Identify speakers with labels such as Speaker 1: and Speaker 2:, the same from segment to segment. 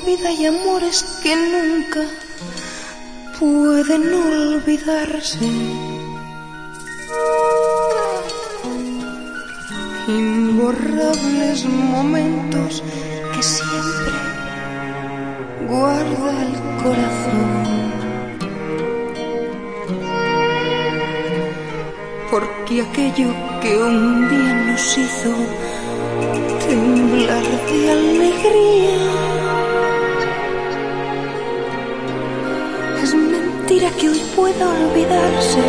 Speaker 1: vida y amores que nunca pueden olvidarse. Imborrables momentos que siempre guarda el corazón. Porque aquello que un día nos hizo temblar de alegría que hoy pueda olvidarse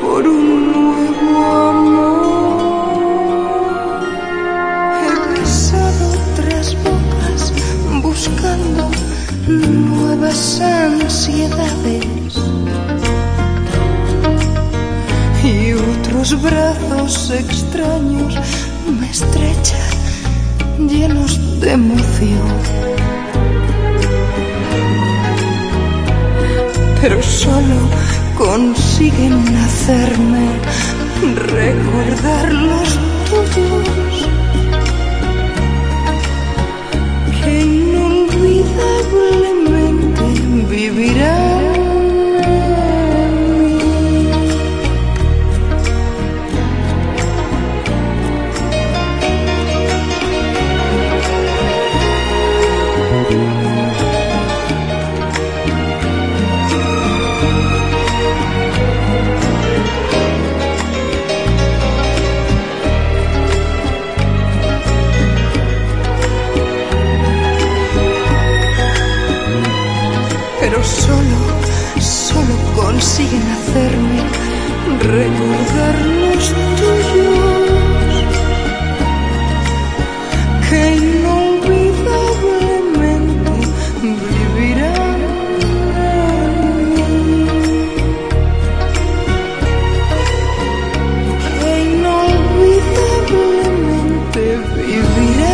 Speaker 1: por un nuevo amor. He besado otras bocas buscando nuevas ansiedades y otros brazos extraños me estrechan llenos de emoción. Pero solo consiguen hacerme recordar los pero solo, solo consiguen hacerme recordar los tuyos que inolvidablemente vivirán. Que inolvidablemente vivirán.